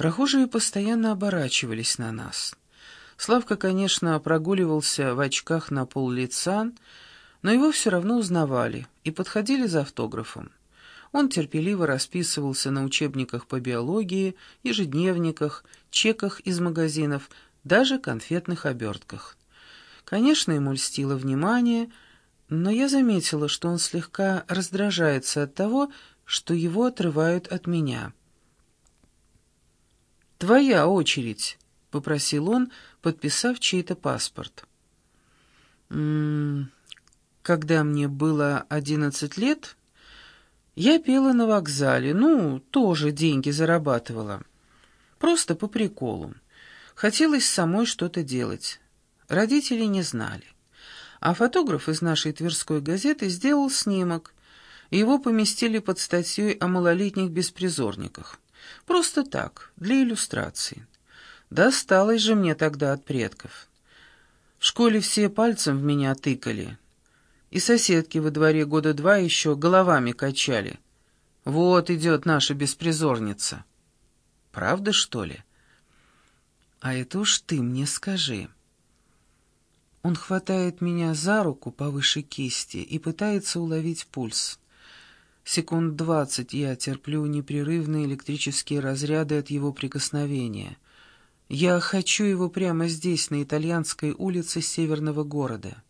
Прохожие постоянно оборачивались на нас. Славка, конечно, прогуливался в очках на пол лица, но его все равно узнавали и подходили за автографом. Он терпеливо расписывался на учебниках по биологии, ежедневниках, чеках из магазинов, даже конфетных обертках. Конечно, ему льстило внимание, но я заметила, что он слегка раздражается от того, что его отрывают от меня. «Твоя очередь», — попросил он, подписав чей-то паспорт. «М -м, «Когда мне было одиннадцать лет, я пела на вокзале, ну, тоже деньги зарабатывала. Просто по приколу. Хотелось самой что-то делать. Родители не знали. А фотограф из нашей Тверской газеты сделал снимок, его поместили под статьей о малолетних беспризорниках. Просто так, для иллюстрации. Досталось же мне тогда от предков. В школе все пальцем в меня тыкали. И соседки во дворе года два еще головами качали. Вот идет наша беспризорница. Правда, что ли? А это уж ты мне скажи. Он хватает меня за руку повыше кисти и пытается уловить пульс. Секунд двадцать я терплю непрерывные электрические разряды от его прикосновения. Я хочу его прямо здесь, на итальянской улице северного города.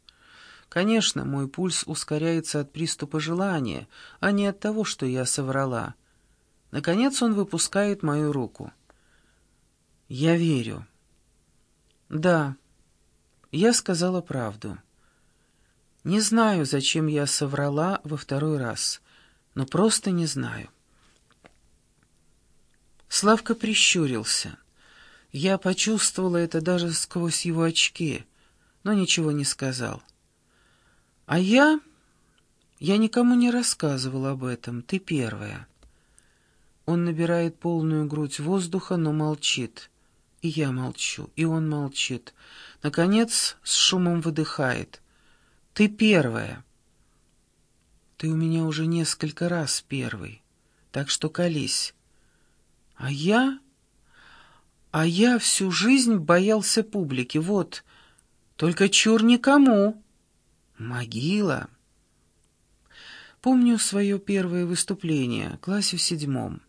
Конечно, мой пульс ускоряется от приступа желания, а не от того, что я соврала. Наконец он выпускает мою руку. Я верю. Да, я сказала правду. Не знаю, зачем я соврала во второй раз — но просто не знаю. Славка прищурился. Я почувствовала это даже сквозь его очки, но ничего не сказал. А я... Я никому не рассказывала об этом, ты первая. Он набирает полную грудь воздуха, но молчит. И я молчу, и он молчит. Наконец, с шумом выдыхает. «Ты первая!» Ты у меня уже несколько раз первый, так что колись. А я... А я всю жизнь боялся публики, вот. Только чур никому. Могила. Помню свое первое выступление, классе в седьмом.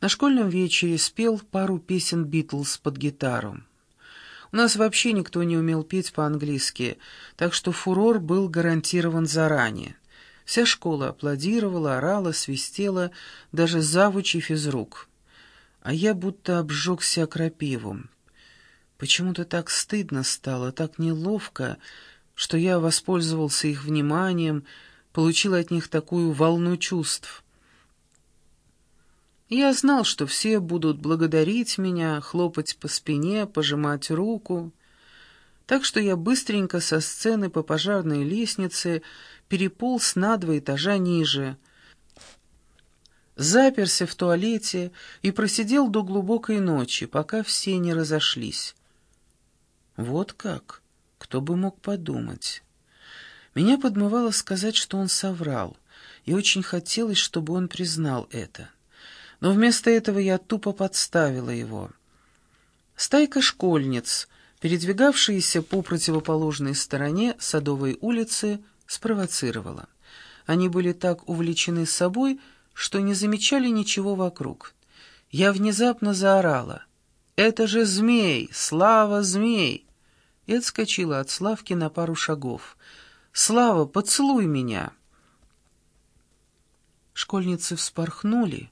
На школьном вечере спел пару песен «Битлз» под гитару. У нас вообще никто не умел петь по-английски, так что фурор был гарантирован заранее. Вся школа аплодировала, орала, свистела, даже завучи физрук. А я будто обжегся крапивом. Почему-то так стыдно стало, так неловко, что я воспользовался их вниманием, получил от них такую волну чувств. Я знал, что все будут благодарить меня, хлопать по спине, пожимать руку. Так что я быстренько со сцены по пожарной лестнице переполз на два этажа ниже, заперся в туалете и просидел до глубокой ночи, пока все не разошлись. Вот как? Кто бы мог подумать? Меня подмывало сказать, что он соврал, и очень хотелось, чтобы он признал это. Но вместо этого я тупо подставила его. Стайка школьниц, передвигавшиеся по противоположной стороне Садовой улицы, спровоцировала. Они были так увлечены собой, что не замечали ничего вокруг. Я внезапно заорала. «Это же змей! Слава, змей!» И отскочила от Славки на пару шагов. «Слава, поцелуй меня!» Школьницы вспорхнули,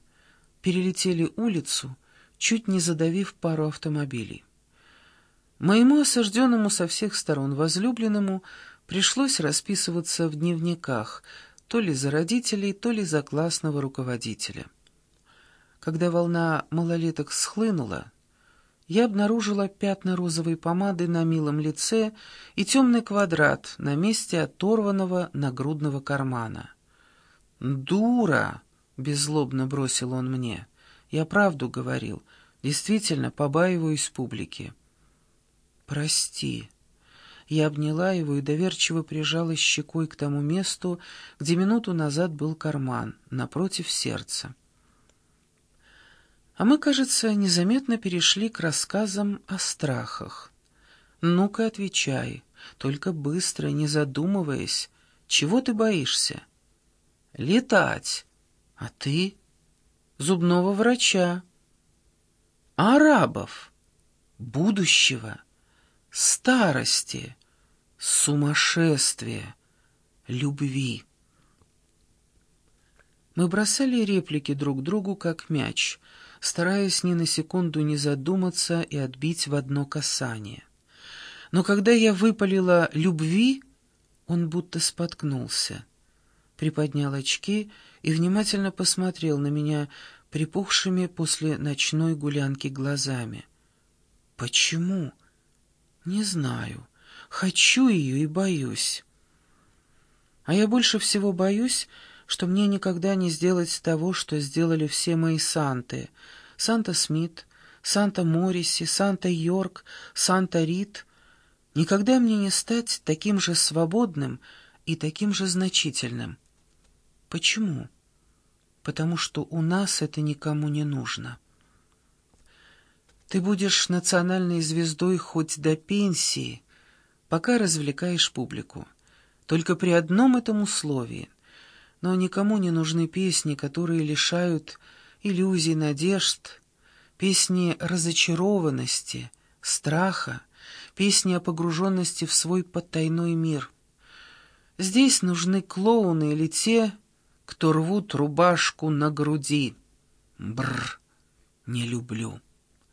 перелетели улицу, чуть не задавив пару автомобилей. Моему осажденному со всех сторон возлюбленному Пришлось расписываться в дневниках, то ли за родителей, то ли за классного руководителя. Когда волна малолеток схлынула, я обнаружила пятна розовой помады на милом лице и темный квадрат на месте оторванного нагрудного кармана. «Дура!» — беззлобно бросил он мне. «Я правду говорил. Действительно, побаиваюсь публики». «Прости», я обняла его и доверчиво прижала щекой к тому месту, где минуту назад был карман, напротив сердца. А мы, кажется, незаметно перешли к рассказам о страхах. Ну-ка, отвечай, только быстро, не задумываясь. Чего ты боишься? Летать. А ты? Зубного врача. Арабов. Будущего. Старости. Сумасшествия. Любви. Мы бросали реплики друг другу, как мяч, стараясь ни на секунду не задуматься и отбить в одно касание. Но когда я выпалила «любви», он будто споткнулся, приподнял очки и внимательно посмотрел на меня припухшими после ночной гулянки глазами. «Почему?» «Не знаю. Хочу ее и боюсь». А я больше всего боюсь, что мне никогда не сделать того, что сделали все мои Санты. Санта-Смит, Санта-Морриси, Санта-Йорк, Санта-Рит. Никогда мне не стать таким же свободным и таким же значительным. Почему? Потому что у нас это никому не нужно. Ты будешь национальной звездой хоть до пенсии, пока развлекаешь публику. Только при одном этом условии — но никому не нужны песни, которые лишают иллюзий, надежд, песни разочарованности, страха, песни о погруженности в свой потайной мир. Здесь нужны клоуны или те, кто рвут рубашку на груди. Бр, не люблю.